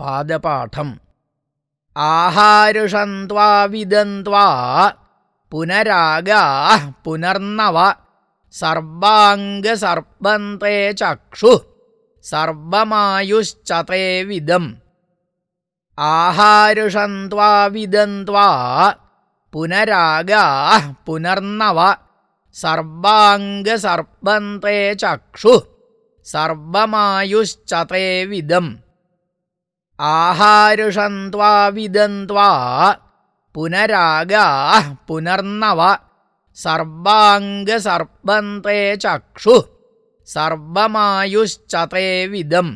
पादपाठम् आहारुषन्त्वा विदन्त्वा पुनरागाः पुनर्नव सर्वाङ्गसर्पन्ते चक्षुः सर्वमायुश्च ते विदम् आहारुषन्त्वा विदन्त्वा पुनरागाः पुनर्नव सर्वाङ्गसर्पन्ते चक्षुः सर्वमायुश्च ते विदम् आहारुषन्त्वा विदन्त्वा पुनरागाः पुनर्नव सर्वाङ्गसर्पन्ते चक्षुः सर्वमायुश्च ते विदम्